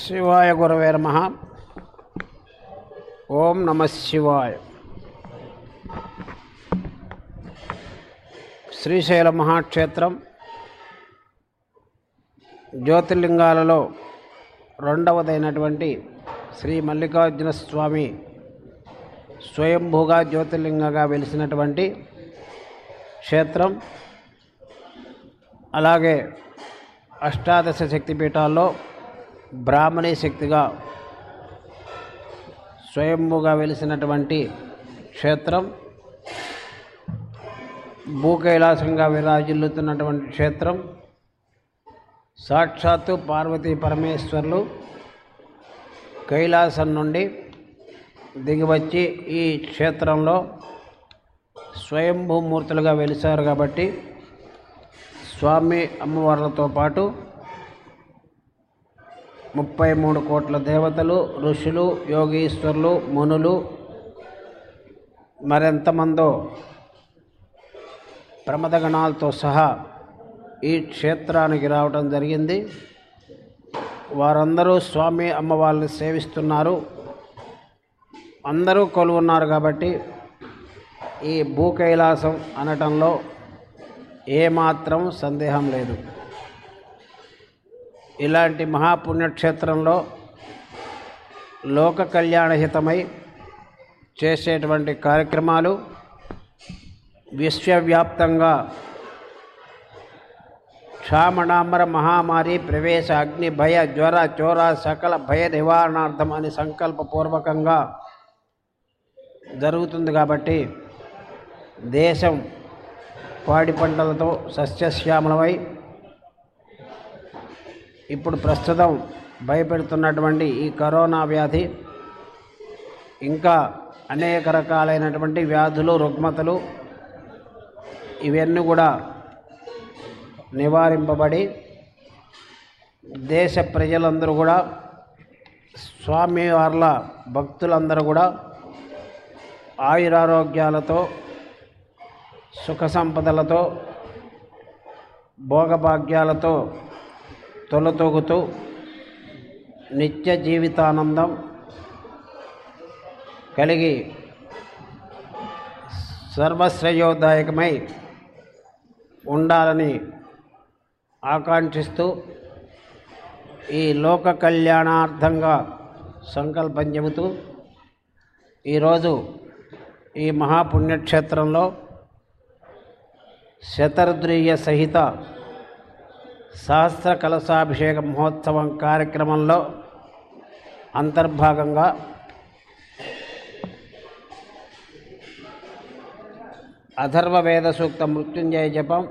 శివాయ గురవే నమ ఓం నమ శివాయ. శ్రీశైల మహాక్షేత్రం జ్యోతిర్లింగాలలో రెండవదైనటువంటి శ్రీ మల్లికార్జున స్వామి స్వయంభూగా జ్యోతిర్లింగగా వెలిసినటువంటి క్షేత్రం. అలాగే అష్టాదశ శక్తిపీఠాల్లో బ్రాహ్మణీ శక్తిగా స్వయంభూగా వెలిసినటువంటి క్షేత్రం భూకైలాసంగా విరాజిల్లుతున్నటువంటి క్షేత్రం సాక్షాత్తు పార్వతీ పరమేశ్వర్లు కైలాసం నుండి దిగివచ్చి ఈ క్షేత్రంలో స్వయంభూమూర్తులుగా వెలిశారు కాబట్టి స్వామి అమ్మవార్లతో పాటు ముప్పై మూడు కోట్ల దేవతలు ఋషులు యోగీశ్వరులు మునులు మరెంతమందో ప్రమదగణాలతో సహా ఈ క్షేత్రానికి రావడం జరిగింది. వారందరూ స్వామి అమ్మవారిని సేవిస్తున్నారు. అందరూ కొలువున్నారు కాబట్టి ఈ భూ కైలాసం అనటంలో ఏమాత్రం సందేహం లేదు. ఇలాంటి మహాపుణ్యక్షేత్రంలో లోక కళ్యాణహితమై చేసేటువంటి కార్యక్రమాలు విశ్వవ్యాప్తంగా క్షామణామర మహామారి ప్రవేశ అగ్ని భయ జ్వర చోర సకల భయ నివారణార్థం అని సంకల్పపూర్వకంగా జరుగుతుంది కాబట్టి దేశం పాడి పంటలతో సస్యశ్యామలమై ఇప్పుడు ప్రస్తుతం భయపెడుతున్నటువంటి ఈ కరోనా వ్యాధి ఇంకా అనేక రకాలైనటువంటి వ్యాధులు రుగ్మతలు ఇవన్నీ కూడా నివారింపబడి దేశ ప్రజలందరూ కూడా స్వామివార్ల భక్తులందరూ కూడా ఆయురారోగ్యాలతో సుఖ సంపదలతో భోగభాగ్యాలతో తొలతూగుతూ నిత్య జీవితానందం కలిగి సర్వశ్రేయోదాయకమై ఉండాలని ఆకాంక్షిస్తూ ఈ లోక కళ్యాణార్థంగా సంకల్పం చెబుతూ ఈరోజు ఈ మహాపుణ్యక్షేత్రంలో శతరుద్రీయ సహిత సహస్ర కలశాభిషేక మహోత్సవం కార్యక్రమంలో అంతర్భాగంగా అథర్వవేద సూక్త మృత్యుంజయ జపం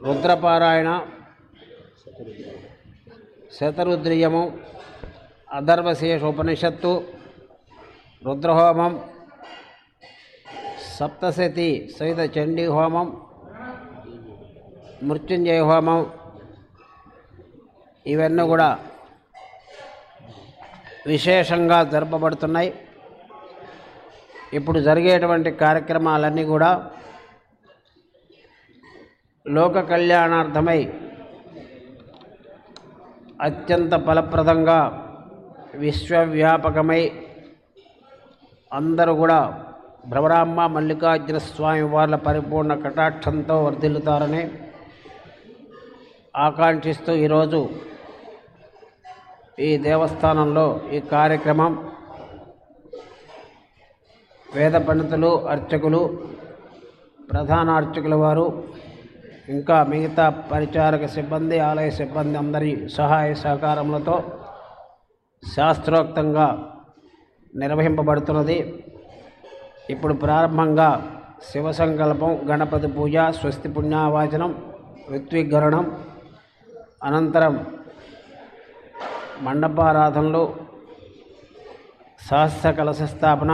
రుద్రపారాయణ శతరుద్రియము అధర్వశేష ఉపనిషత్తు రుద్రహోమం సప్తశతి సహిత చండీ హోమం మృత్యుంజయ హోమం ఇవన్నీ కూడా విశేషంగా జరపబడుతున్నాయి. ఇప్పుడు జరిగేటువంటి కార్యక్రమాలన్నీ కూడా లోక కళ్యాణార్థమై అత్యంత ఫలప్రదంగా విశ్వవ్యాపకమై అందరూ కూడా భ్రమరాంబ మల్లికార్జున స్వామి వార్ల పరిపూర్ణ కటాక్షంతో వర్ధిల్లుతారని ఆకాంక్షిస్తూ ఈరోజు ఈ దేవస్థానంలో ఈ కార్యక్రమం వేద పండితులు అర్చకులు ప్రధాన అర్చకుల వారు ఇంకా మిగతా పరిచారక సిబ్బంది ఆలయ సిబ్బంది అందరి సహాయ సహకారములతో శాస్త్రోక్తంగా నిర్వహింపబడుతున్నది. ఇప్పుడు ప్రారంభంగా శివ సంకల్పం గణపతి పూజ స్వస్తి పుణ్యావాచనం ఋత్విగరణం అనంతరం మండపారాధనలు సహస్ర కలశ స్థాపన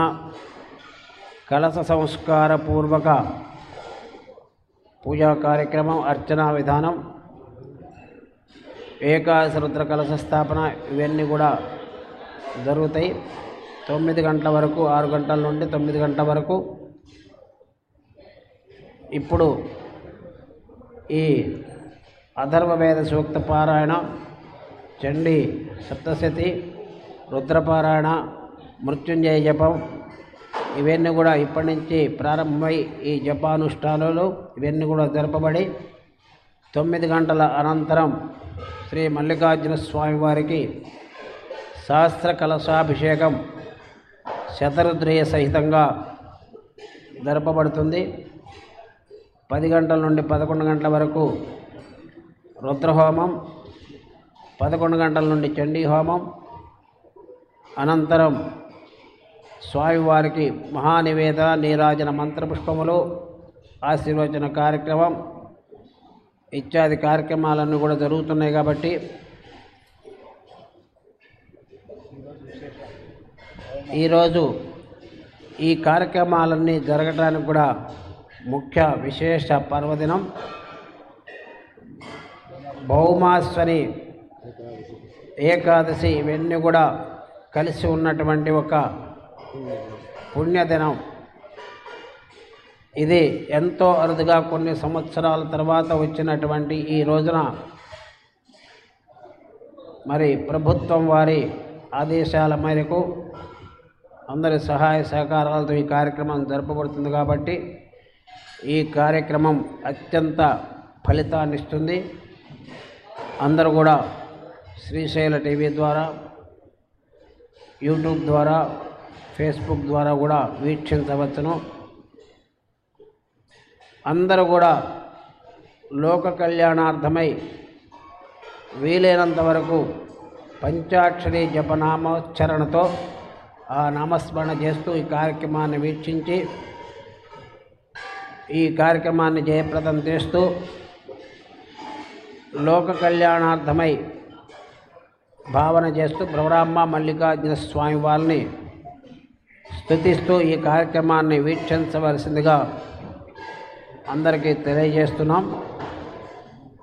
కలశ సంస్కార పూర్వక పూజా కార్యక్రమం అర్చనా విధానం ఏకాదశ రుద్ర కలశ స్థాపన ఇవన్నీ కూడా జరుగుతాయి. తొమ్మిది గంటల వరకు ఆరు గంటల నుండి తొమ్మిది గంటల వరకు ఇప్పుడు ఈ అథర్వవేద సూక్త పారాయణ చండీ సప్తశతి రుద్రపారాయణ మృత్యుంజయ జపం ఇవన్నీ కూడా ఇప్పటి నుంచి ప్రారంభమై ఈ జపానుష్ఠానాలు ఇవన్నీ కూడా జరపబడి తొమ్మిది గంటల అనంతరం శ్రీ మల్లికార్జున స్వామి వారికి శాస్త్ర కలశాభిషేకం శతరుద్రయ సహితంగా జరపబడుతుంది. పది గంటల నుండి పదకొండు గంటల వరకు రుద్రహోమం పదకొండు గంటల నుండి చండీ హోమం. అనంతరం స్వామివారికి మహానివేద నీరాజన మంత్రపుష్పములు ఆశీర్వచన కార్యక్రమం ఇత్యాది కార్యక్రమాలన్నీ కూడా జరుగుతున్నాయి కాబట్టి ఈరోజు ఈ కార్యక్రమాలన్నీ జరగటానికి కూడా ముఖ్య విశేష పర్వదినం. భౌమాశ్వరి ఏకాదశి ఇవన్నీ కూడా కలిసి ఉన్నటువంటి ఒక పుణ్యదినం. ఇది ఎంతో అరుదుగా కొన్ని సంవత్సరాల తర్వాత వచ్చినటువంటి ఈ రోజున మరి ప్రభుత్వం వారి ఆదేశాల మేరకు అందరి సహాయ సహకారాలతో ఈ కార్యక్రమం జరపబడుతుంది కాబట్టి ఈ కార్యక్రమం అత్యంత ఫలితాన్నిస్తుంది అందరూ కూడా శ్రీశైల టీవీ ద్వారా యూట్యూబ్ ద్వారా ఫేస్బుక్ ద్వారా కూడా వీక్షించవచ్చును. అందరూ కూడా లోక కళ్యాణార్థమై వీలైనంత వరకు పంచాక్షరి జపనామోచ్చరణతో ఆ నామస్మరణ చేస్తూ ఈ కార్యక్రమాన్ని వీక్షించి ఈ కార్యక్రమాన్ని జయప్రదం చేస్తూ లోక కళ్యాణార్థమై భావన చేస్తూ బ్రహ్మ మల్లికార్జున స్వామి వారిని స్థుతిస్తూ ఈ కార్యక్రమాన్ని వీక్షించవలసిందిగా అందరికీ తెలియజేస్తున్నాం.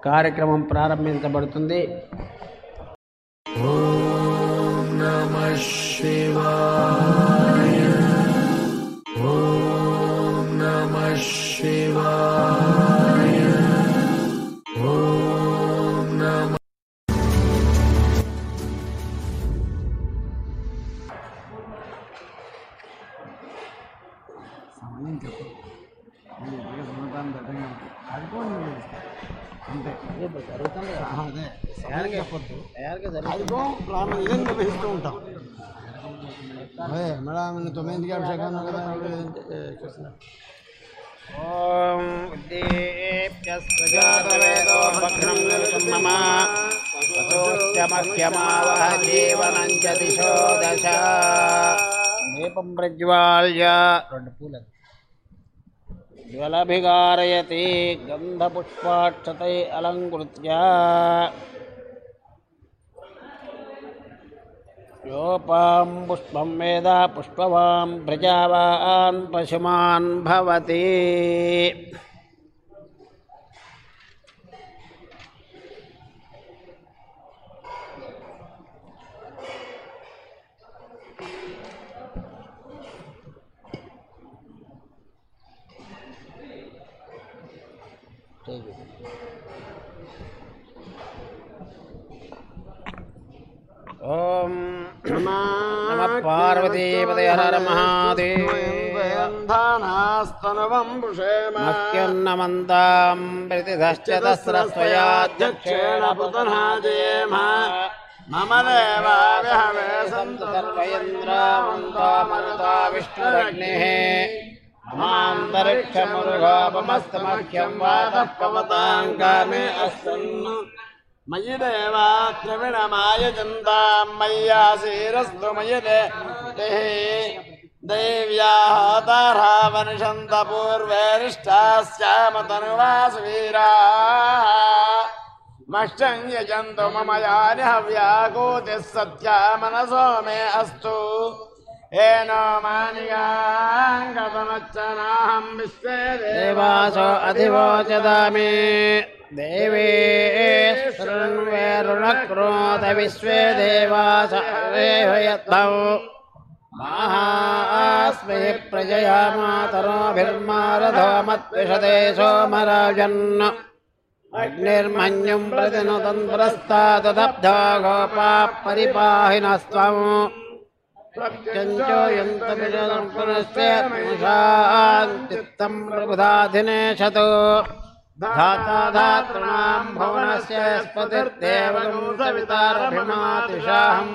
కార్యక్రమం ప్రారంభించబడుతుంది. ప్రాణం ఏం నిర్వహిస్తూ ఉంటాం అదే మేడం తొమ్మిదికి అభిషేకం కదా చూస్తున్నా ఓం దీప్యస్వజాతవేదో భగ్నం మమ వసోశ్చమఖ్యమావహ జీవనం చ దిశో దశ దీపం ప్రజ్వాల్య రెండు పూలు ज्वलभिगारयति गन्धपुष्पाक्षते अलङ्कृत्य। योपां पुष्पं वेद पुष्पवां प्रजावान् पशुमान् भवति। నమ పార్వతీపదయ హర మహాదేవ స్తనవం భుషేమ మహ్యన్నమంతాం ప్రతిదశ్చతస్రస్వయాధ్యక్షేణ పుతనాదేమ మమ దేవావిహవే సంతు సర్వయంద్రావంతామరుతా విష్ణురగ్నిः మాంతరిక్షమురుగోపమస్తమఖ్యం వాతః పవతాంగామే అస్సన్ను మయి దేవా ద్రవిణమాయ చందాం మయ్యాసీరస్తు మయి దేవ్యాహతారావనిషంత పూర్వేరిష్టాశ్చామతనువాసువీరా మష్టం యజంతు మమ యాని హవ్యాకూతిः సత్యా మనసో మే అస్తు ఏనో మానిగాంగతమచ్చనాహం విశ్వే దేవాసో అధివోచదామి దేవే శృణ్వేరుణక్రోధ విశ్వే దేవాస యత్నౌ మాహాస్మి महास्मै प्रजया मातरोभिर्मारथो मत्विषदे सोमराजन् अग्निर्मन्युम् प्रबुधाधिनेशतो धाता धातॄणाम् भुवनस्य स्पतिर्देवम् सवितारभिमातिशाहम्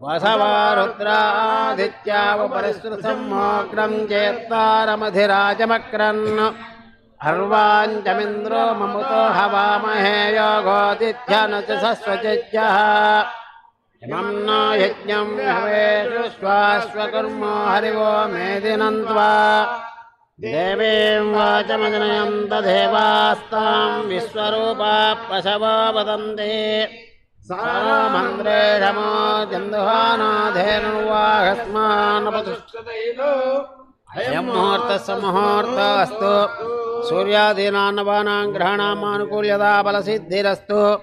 रुद्रादित्यावपरिसृतमोग्रम् चेत्तारमधिराजमक्रन् अर्वाञ्चमिन्द्रो ममुतो हवामहे योगोदिथ्यन च सस्वचिज्यः इमं न यज्ञं हवेषु स्वाश्वकुर्मो हरिवो मेदिनन्त्वा देवीं वाचमजनयन्त देवास्तां विश्वरूपा पशवो वदन्ति। సామంద్రేషమో చందుహానాధేనువాహస్మానపతిష్టతైలో గ్రహణామానుకూల్యదా బలసిద్ధిరస్తు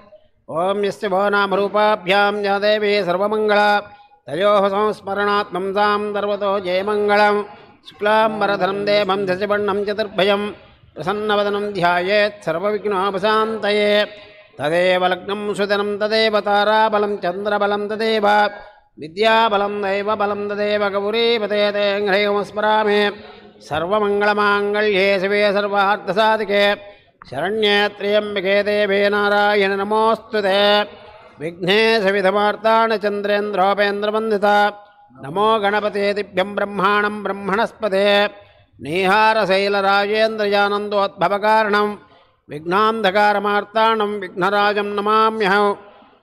ఓం యశుభో నామరూపాభ్యాం యాదేవి సర్వమంగళ తయో సంస్మరణాత్మం సాం దర్వతో జయమంగళం శుక్లాంబరధనం దేవం దశపణం చతుర్భయం ప్రసన్నవదనం ధ్యాయేత్ సర్వవిఘ్నోపశాంతయే ததேவ லக்னம் சுதனம் ததேவ தாராபலம் சந்திரபலம் ததேவ வித்யாபலம் தெய்வ பலம் ததேவ கௌரீ பதே தேங்ஹ்ரைமஸ்மராமே சர்வமங்கலமாங்கல்யே சிவே சர்வார்த்தசாதிகே சரண்யே திரியம்பிகே தேவே நாராயண நமோஸ்து தே விக்னேசவிதமார்த்தான சந்திரேந்திரோபேந்திரவந்திதா நமோ கணபதேதிபியம் பிரம்மாணம் பிரம்மணஸ்பதே நீஹாரசைலராஜேந்திரயானந்தோத்பவகாரணம் விக்னாந்தகாரமார்த்தாணம் விக்னராஜம் நமாமியம்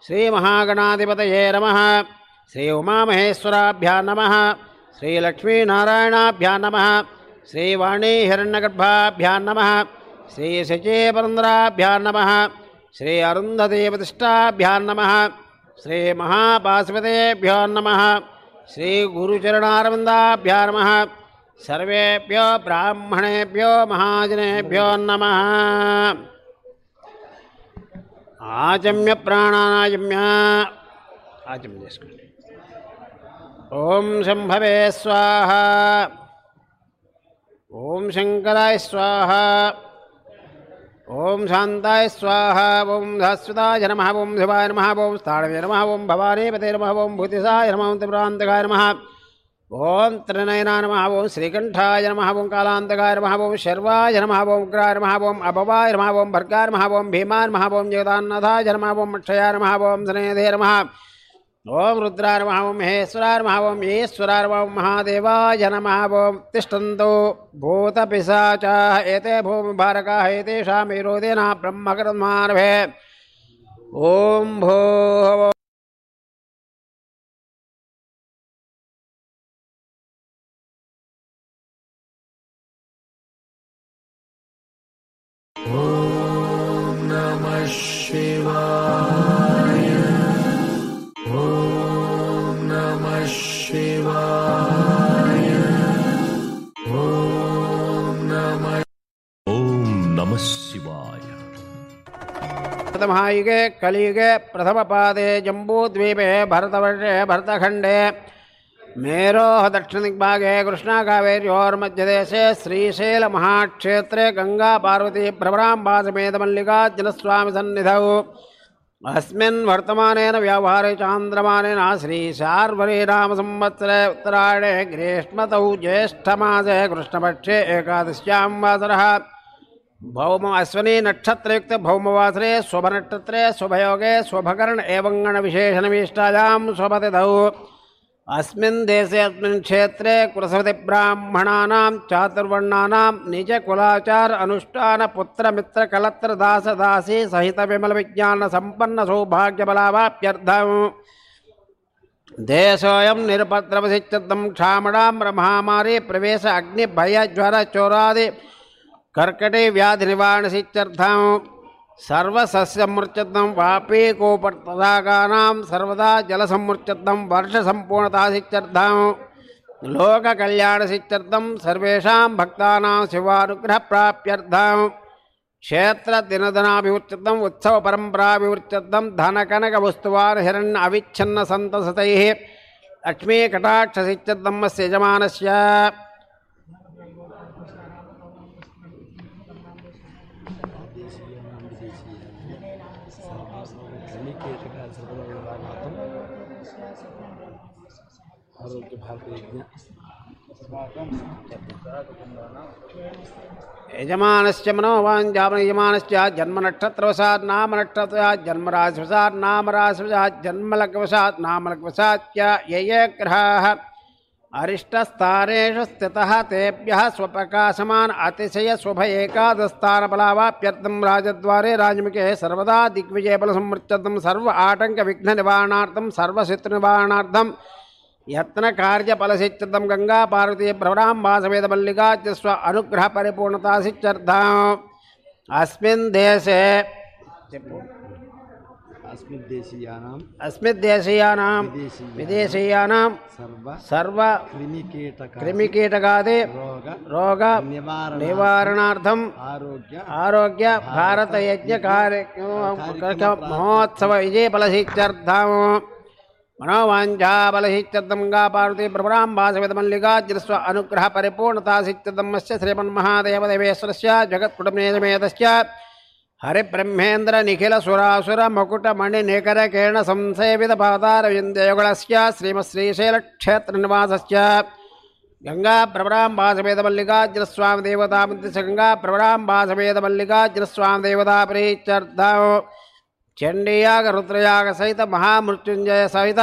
ஸ்ரீமகாகணாதிபதயே நம। ஸ்ரீ உமாமகேஸ்வராபியா நம। ஸ்ரீலக்ஷ்மீநாராயணாபியா நம। ஸ்ரீவாணி ஹிரண்யகர்பாபியா நம। ஸ்ரீ நம। ஸ்ரீ அருந்ததேவதிஷ்டாபியா நம। ஸ்ரீ மகாபாசிபதேபியோ நம ஸ்ரீ குருச்சரணாரவிந்தாபியா நம सर्वेभ्यो ब्राह्मणेभ्यो महाजनेभ्यो नमः। आजम्य प्राणानाजम्य। आजम्य ओम संभवे स्वाहा। ओम शंकराय स्वाहा। ओम शांताय स्वाहा। ओम शाश्वताय नमः। ओम शिवाय नमः। ओम स्थाणवे नमः। ओम भवानीपते नमः। ओम भूतिसाय नमः। ओम त्रिप्रांतकाय नमः। ओम त्रिनयना नम ओं श्रीकंठाय नम ओं कालांतकाय नम ओं शर्वाय नम ओं उग्राय नम ओं अभवाय नम ओं भर्गाय नम ओं भीमाय नम ओं जगदान्नाथाय नम ओं अक्षयाय नम ओं स्नेधे नम ओम रुद्राय नम ओं महेश्वराय नम ओं ईश्वराय नम ओं महादेवाय नम ओं ओम भो प्रथमायुगे कलियुगे प्रथमपादे जम्बूद्वीपे भरतवर्षे भरतखण्डे। मेरोः दक्षिणदिग्भागे कृष्णाकावेर्योर्मध्यदेशे श्रीशैलमहाक्षेत्रे भ्रमराम्बासमेतमल्लिकार्जुनस्वामिसन्निधौ अस्मिन् वर्तमानेन व्यवहारे चान्द्रमानेन श्रीशार्वरीरामसंवत्सरे उत्तरायणे ग्रीष्मतौ ज्येष्ठमासे कृष्णपक्षे एकादश्यां वासरः भौम अश्वनी नक्षत्रयुक्त भौमवासरे शुभनक्षत्रे, शुभयोगे, शुभकर्ण एवं गणविशेषणविष्टायां शुभतिथौ। अस्मिन् देशे, अस्मिन् क्षेत्रे कुलसवतिब्राह्मणानां चातुर्वर्णानां, निजकुलाचार अनुष्ठानपुत्रमित्रकलत्रदासदासी सहितविमलविज्ञानसम्पन्नसौभाग्यबलावाप्यर्थम् देशोऽयं निरपद्रवसिच्यर्थं क्षामणां महामारी प्रवेश अग्निभयज्वरचोरादि कर्कटे व्याधिनिवारणसित्यर्थं सर्वसस्यमृच्छत्वं वापे कोपतदाकानां सर्वदा शिवानुग्रह वर्षसम्पूर्णतासित्यर्थं क्षेत्र सर्वेषां भक्तानां शिवानुग्रहप्राप्यर्थं क्षेत्रदिनधनाभिवृत्तम् उत्सवपरम्पराभिवृत्तम् धनकनकवस्तुवान् हिरण्य अविच्छन्न सन्तसतैः लक्ष्मीकटाक्षसित्यर्थम् अस्य यजमानस्य आरोग्य यजमानश्च मनोवाञ्जामयजमानश्चात् जन्मनक्षत्रवशात् नामनक्षत्रवशात् जन्मराशिवशात् नामराशिवशात् जन्मलग्वशात् नामलग्वशाच्च ये ये ग्रहाः अरिष्टस्थानेषु स्थितः तेभ्यः स्वप्रकाशमान् अतिशयशुभ एकादस्थानफलावाप्यर्थं राजद्वारे राजमुखे सर्वदा दिग्विजयबलसंवृत्त्यर्थं सर्व आटङ्कविघ्ननिवारणार्थं सर्वशत्रुनिवारणार्थं यत्न कार्य फल सिद्ध गंगा पार्वती प्रवणाम वासवेद मल्लिका चव अनुग्रह परिपूर्णता सिद्ध अस्मिन् देशे अस्मिद्देशीयानां अस्मिद्देशीयानां विदेशीयानां सर्व सर्व क्रिमिकीटकादि रोग आरोग्य आरोग्य भारतयज्ञ कार्य महोत्सव मनोवाञ्छाबलहिच्यदं गा पार्वती प्रभुराम्बासविदमल्लिकाचिरस्व अनुग्रहपरिपूर्णतासिच्यदमस्य श्रीमन्महादेवदेवेश्वरस्य जगत्कुटुम्बेदमेतश्च हरिब्रह्मेन्द्रनिखिलसुरासुरमुकुटमणिनिकरकेण संसेवितपादारविन्दयुगुणस्य श्रीमत्श्रीशैलक्षेत्रनिवासस्य गंगा प्रभराम्बासवेदमल्लिकाचिरस्वामिदेवतामुद्दिश्य गङ्गा प्रभराम्बासवेदमल्लिकाचिरस्वामिदेवता प्रीत्यर्थौ चंडीयाग, रुद्रयाग सहित महामृत्युंजय सहित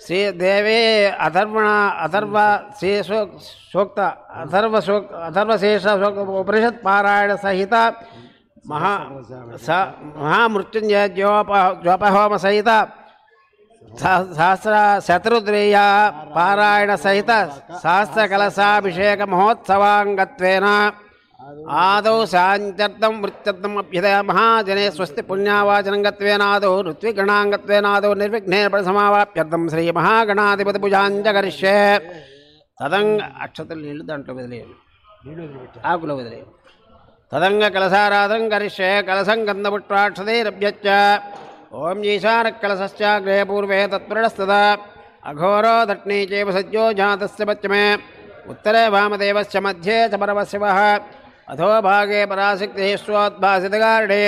श्री देवे अथर्वण अथर्व श्री सोक्त अथर्व सोक् सूक्त उपनिषद पारायण सहित महा, स, महामृत्युंजय ज्योप, ज्योपहोम सहित सहस्र, शत्रुद्रेया पारायण सहित सहस्रकलशाभिषेक महोत्सवांगत्वेना సూ- సూక్త అథర్వ సూక్ అథర్వశేష సూక్త ఉపనిషత్ పారాయణ సహిత మహా స మహామృత్యుంజయ జ్యోప జ్యోపహోమ సహిత సహ- సహస్ర శతరుద్రేయ పారాయణ సహిత సహస్ర కలశాభిషేక మహోత్సవాంగత్వేన ఆదౌ శాంత్యర్థం వృత్యర్థం అభ్యుదయ మహాజనే స్వస్తి పుణ్యావాచనంగత్వేనాదౌ ఋత్విగణాంగత్వేనాదౌ నిర్విఘ్నేన సమావాప్యర్థం శ్రీ మహాగణాధిపతి భుజాంజకరిష్యే తదంగ అక్షతలు నీళ్ళు దాంట్లో వదిలేయండి ఆకులు వదిలేయండి తదంగ కలసారాధం కరిష్యే కలసం గంధపుష్పాక్షతైరభ్యచ్చ ఓం ఈశాన కలసశ్చాగ్రే పూర్వే తత్పృఢస్తదా అఘోరో దట్నీ చేవ సజ్జో జాతస్య పశ్చిమే ఉత్తరే వామదేవస్య మధ్యే చ పరమశివः अथो भागे पराशक्तिः स्वाद्भासितगार्ढे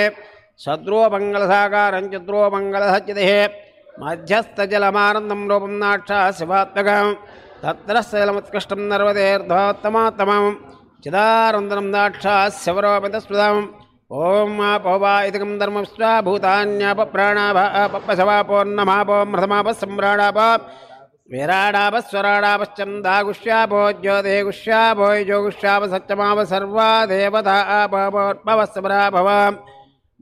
शत्रुवमङ्गलसाकारं चत्रुवमङ्गलसच्चितिः मध्यस्थजलमानन्दं रूपं नाक्षा शिवात्मकं तत्र शैलमुत्कृष्टं नर्वदेर्ध्वात्तमात्तमं चिदारन्दनं नाक्षा शिवरोपितस्पृतम् ॐ मापोवायितिकं धर्मस्वा भूतान्यापप्राणापपशवापोन्नमापोमृतमापसम्राणाप वीराडापस्वराडापश्चन्दागुष्याभो ज्योतिगुष्याभो योगुष्यापसत्यमाव सर्वा देवता आपोर्पवस्वरा भव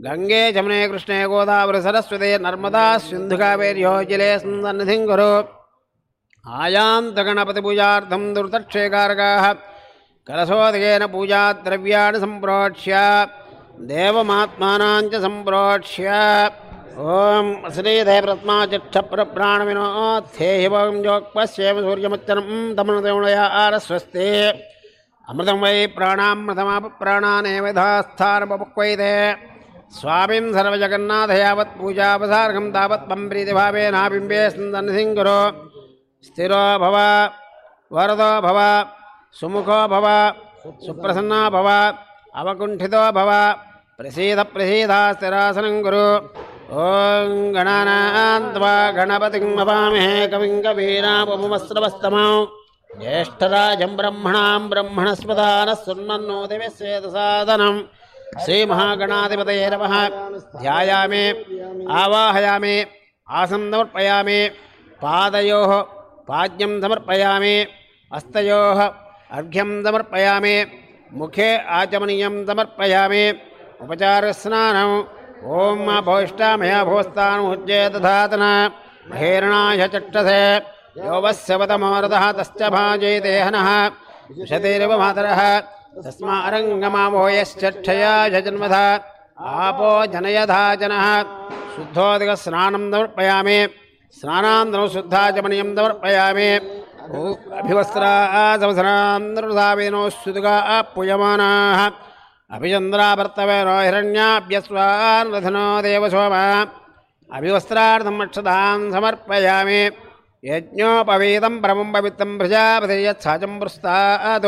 गङ्गे जमुने कृष्णे गोदावरि नर्मदा सिन्धुकावेर्यो जले सन्निधिं कुरु। आयान्तगणपतिपूजार्थं दुर्दक्षेकारकाः कलशोदकेन पूजाद्रव्याणि सम्प्रोक्ष्य। देवमात्मानां च सम्प्रोक्ष्य। ओम श्रीधेवरत्माचक्ष प्राण विनो थे ॐ श्रीधैप्रत्माचक्षप्रप्राणविनोत्थेहिवं जोक्पश्येम सूर्यमुत्तरं दमनदेवणया आरस्वस्ते। अमृतं वै प्राणामृतमापप्राणानेव यथास्थानमुपक्वैते। स्वामिं सर्वजगन्नाथ यावत् पूजापसार्घं तावत् मम प्रीतिभावेनाबिम्बे सन्दन्सिङ्गुरो स्थिरो भव, वरदो भव, सुमुखो भव, सुप्रसन्ना भव, अवकुण्ठितो भव, प्रसीद प्रसीद स्थिरासनं गुरु। ॐ गणानान्त्वा गणपतिं नमामहे कविं कवीनामुमस्रवस्तमां ज्येष्ठराजं ब्रह्मणां ब्रह्मणस्पदानः सुन्नन्नो दिव्यस्वेदसादनं श्रीमहागणाधिपतये नमः। ध्यायामे, आवाहयामे, आसं समर्पयामे, पादयोः पाद्यं समर्पयामे, हस्तयोः अर्घ्यं समर्पयामे, मुखे आचमनीयं समर्पयामे उपचारस्नानम् ओम भोष्टा मे ॐ अभोष्टामयाभोस्तानुज्ये दधातन। हेरणाय चक्षसे। योवस्यवतमोरदः तश्च भाजयते हनः। विशतिरिवमातरः। तस्मारङ्गमामोहयश्चक्षया जन्मथ आपो जनयथा जनः। शुद्धोदिकस्नानं समर्पयामि स्नानान्तरं शुद्धाचमनीयं समर्पयामि अभिवस्त्रा सवसनान्तरसावेनो सुतुगा पूयमानाः अभिचन्द्राभर्तवेनो हिरण्याभ्यस्वान्वधनो देवसोम अभिवस्त्रार्थम् अक्षतां समर्पयामि। यज्ञोपवीतं परमं पवित्रं प्रजापति यत्साचं पृस्तात्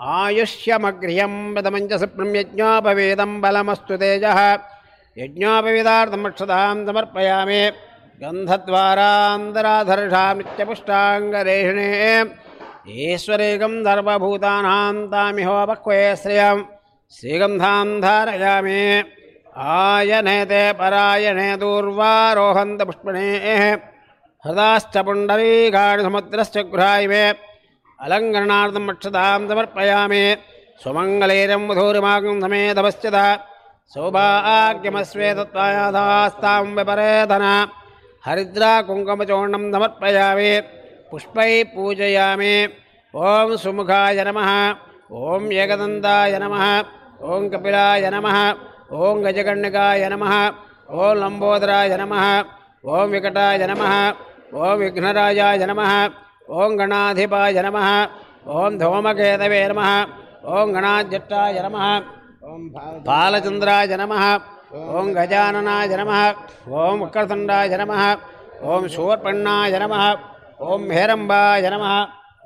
आयुष्यमग्र्यं प्रथमं यज्ञोपवीतं बलमस्तु तेजः। यज्ञोपवीतार्थम् अक्षतां समर्पयामि। गन्धद्वारान्तराधर्षां नित्यपुष्टाङ्गरेषिणे। ईश्वरेकं सर्वभूतानां तामिहोपक्वे श्रियं श्रीगन्धां धारयामि। आयनेते परायणे दूर्वारोहन्त पुष्पणेः हृदाश्च पुण्डरीकाणि समुद्रश्च गृहायिमे अलङ्करणार्थम् अक्षतां समर्पयामि। सुमङ्गलेरं मधुरिमागं समेधपश्चित सौभाग्यमस्वेतत्वायाधास्तां विपरेधन। हरिद्रा कुङ्कुमचूर्णं समर्पयामि। पुष्पैः पूजयामि। ॐ सुमुखाय नमः। ॐ एकदन्ताय नमः। ஓம் கபிலாய நம ஓம் கஜகண்ணிகாய நம ஓம் லம்போதராய நம ஓம் விகட்டாய நம ஓம் விக்னராஜாய நம ஓம் கணாதிபாய நம ஓம் தோமகேதவே நம ஓம் கணாஜட்டாய நம ஓம் பாலச்சந்திராய நம ஓம் கஜானனாய நம ஓம் உக்கரதண்டாய நம ஓம் சூர்பண்ணாய நம ஓம் ஹேரம்பாய நம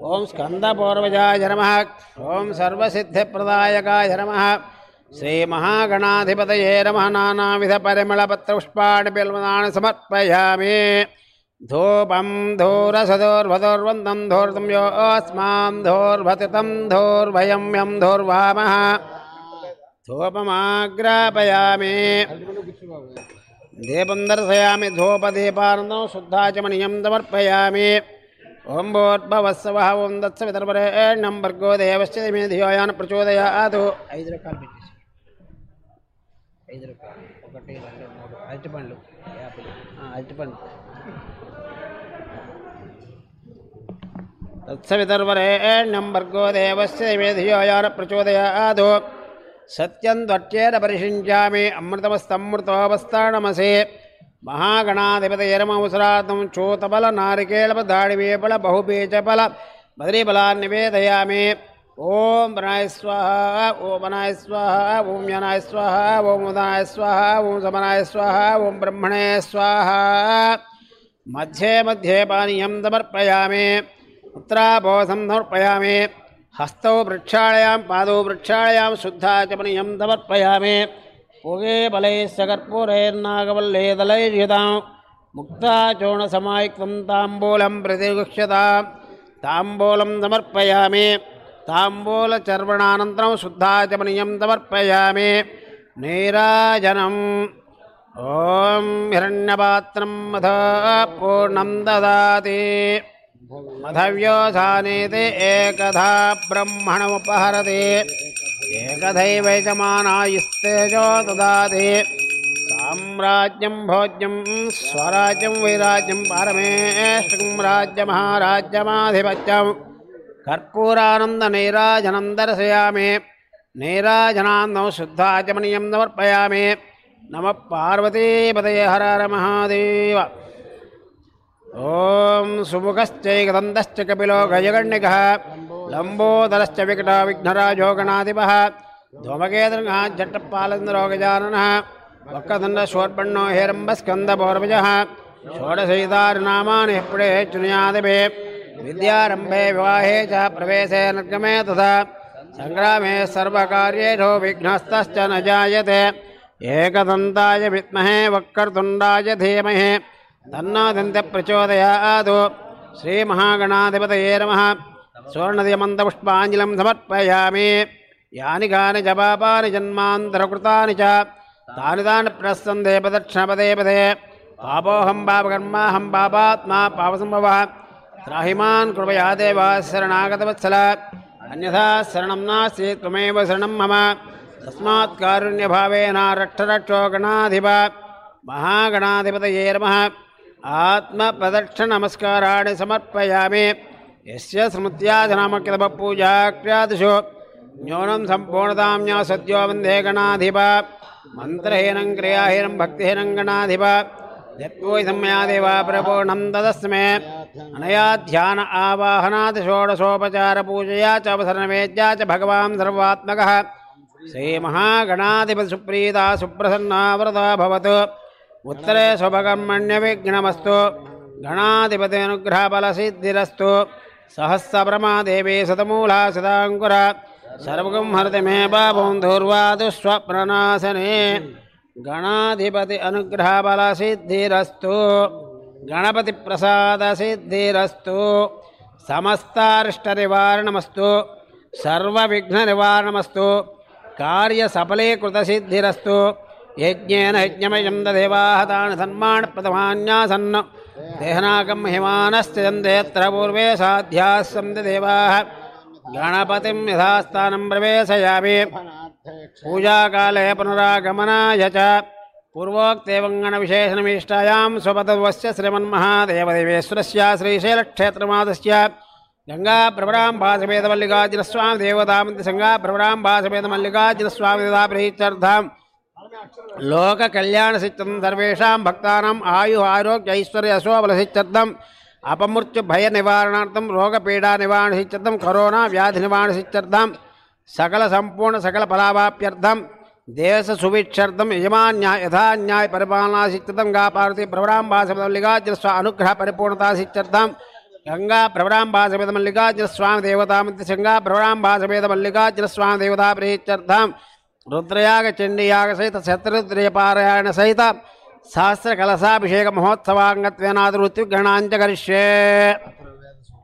नमः। ॐ स्कन्दपूर्वजाय नमः। ॐ सर्वसिद्धिप्रदायकाय नमः। श्रीमहागणाधिपतये नमः नानाविधपरिमळपत्रपुष्पाणि बिल्वनानि समर्पयामि। धूपं धूरसदोर्भदोर्वन्दं धूर्तं यो अस्मां धूर्भतितं धूर्भयं यं धूर्वामः। धूपमाग्रापयामि। दीपं दर्शयामि। धूपदीपानन्दं शुद्धाचमनीयं समर्पयामि ఓం ఓం దత్స విదర్భరే భర్గో దేవశ్చ మే ధియోయాన ప్రచోదయాదు ఐదు రకాలు పెట్టేసి. ఐదు రకాలు. ఒకటి రెండు మూడు. అరటిపండ్లు యాపిల్. అరటిపండ్లు తత్సవితర్వరేణ్యం భర్గో దేవస్య మేధియోయాన సత్యం త్వట్టేన పరిశించామి అమృతమస్తమృతోపస్థానమసే. महागणाधिपतयरमवसरातं चोतबलनारिकेलबदाडिवेबल बहुबीजबल बद्रीबलान् निवेदयामि। ओम बनाय स्वाहा, ॐ बनाय स्वाहा ओम यनाय स्वाहा ओम उदनाय स्वाहा ओम समनाय स्वाहा ओम ब्रह्मणे स्वाहा। मध्ये मध्ये पानीयं समर्पयामि समर्पया मे हस्तौ वृक्षायां पादौ वृक्षायां शुद्धा च पानीयं समर्पयामि पुगे बलैश्चकर्पूरैर्नागवल्लेदलैर्युतां मुक्ताचोणसमायुक्तं ताम्बूलं प्रतिगुह्यतां। ताम्बूलं समर्पयामि। ताम्बूलचर्वणानन्तरं शुद्धाचमनीयं समर्पयामि। नैराजनम् ॐ हिरण्यपात्रं मथ पूर्णं ददाति। मधव्योधानेते एकधा ब्रह्मणमुपहरति। एकधैवैकमानायुस्तेजो ददाति। साम्राज्यं, भोज्यं, स्वराज्यं, वैराज्यं परमेष्टं राज्यमहाराज्यमाधिपत्यं। कर्पूरानन्दनैराजनं दर्शयामि। नैराजनान्नौ शुद्धाचमनीयं समर्पयामि। नमः पार्वतीपदये हर हर महादेव। ॐ सुमुखश्चैकदन्तश्च कपिलो गजगण्यकः लम्बोदरश्च विकट विघ्नराजो गणाधिपः धूमकेतृङ्गाज्जट्टपालन्द्रोगजाननः वक्रदण्डशोर्पण्णो हेरम्बस्कन्दपौर्वजः षोडशैतारनामानि विद्यारंभे विवाहे च प्रवेशे निर्गमे तथा सङ्ग्रामे सर्वकार्येषु विघ्नस्तश्च न जायते। एकदन्ताय विद्महे वक्रतुण्डाय धीमहे। तन्नादन्त्यप्रचोदयात्। श्रीमहागणाधिपतये नमः। सुवर्णदियमन्दपुष्पाञ्जलिं समर्पयामि यानि कानि च पापानि जन्मान्तरकृतानि च तानि तानि प्रसन्दे प्रदक्षिणपदे पदे पापोऽहं पापकर्माहं पापात्मा पापसम्भवः त्राहिमान् कृपया देव शरणागतवत्सल अन्यथा शरणं नास्ति त्वमेव शरणं मम तस्मात् कारुण्यभावेन रक्षरक्षो गणाधिप महागणाधिपतये नमः आत्मप्रदक्षिणनमस्काराणि समर्पयामि यस्य स्मृत्याधनामकृतभ पूजा क्रियादशो न्यूनं सम्पूर्णतां सद्यो वंदे गणाधिप। मन्त्रहीनं, क्रियाहीनं, भक्तिहीनं गणाधिप। यत्तो सम्मया देवा प्रपूर्णं तदस्मे। अनया ध्यान आवाहनात् षोडशोपचारपूजया च अवसरणवेद्या च भगवान् सर्वात्मकः। श्रीमहागणाधिपसुप्रीता सुप्रसन्ना व्रता भवतु। उत्तरे स्वभगमण्यविघ्नमस्तु गणाधिपत्यनुग्रहबलसिद्धिरस्तु सहस्रप्रमादेवी सतमूला सदाङ्कुर सर्वगं हरति मे बाबोन्धुर्वादु स्वप्रणाशने गणाधिपति अनुग्रहबलसिद्धिरस्तु गणपतिप्रसादसिद्धिरस्तु समस्तारिष्टनिवारणमस्तु सर्वविघ्ननिवारणमस्तु कार्यसफलीकृतसिद्धिरस्तु यज्ञेन यज्ञमयं ददेवाः तानि सन्मानप्रथमान्यासन् देहनाकं हिमानश्चन्दे पूर्वे साध्याः सन्ति देवाः। गणपतिं यथास्थानं प्रवेशयामि। पूजाकाले पुनरागमनाय च। पूर्वोक्तेवङ्गणविशेषणमीष्टायां स्वपदवस्य श्रीमन्महादेवदेवेश्वरस्य श्रीशैलक्षेत्रमादस्य లోక కళ్యాణ సిద్ధం సర్వేషాం భక్తానం ఆయు ఆరోగ్య ఐశ్వర్య అశోబల సిద్ధం అపమృత్యు భయ నివారణార్థం రోగపీడా నివారణ సిద్ధం కరోనా వ్యాధి నివారణ సిద్ధం సకల సంపూర్ణ సకల ఫలాభాప్యర్థం దేశ సువిక్షార్థం యజమాన్యాయ యథాన్యాయ పరిపాలనా సిద్ధం గా పార్వతి ప్రవరాంబాసమల్లిగాజ్రస్వ అనుగ్రహ పరిపూర్ణతా సిద్ధం గంగా ప్రవరాంబాసమేద మల్లికాజ్రస్వామి దేవతామంత్రి సంగా ప్రవరాంబాసమేద మల్లికాజ్రస్వామి దేవతా ప్రీత్యర్థం ರುದ್ರಯಾಗ ಚಂಡಿಯಾಗ ಸಹಿತ ಶತ್ರುದ್ರಿಯ ಪಾರಾಯಣ ಸಹಿತ ಸಹಸ್ರ ಕಲಸಾಭಿಷೇಕ ಮಹೋತ್ಸವಾಂಗತ್ವೇನಾದರೂ ತ್ವಿಗ್ರಹಣಾಂಚ ಕರಿಷ್ಯೇ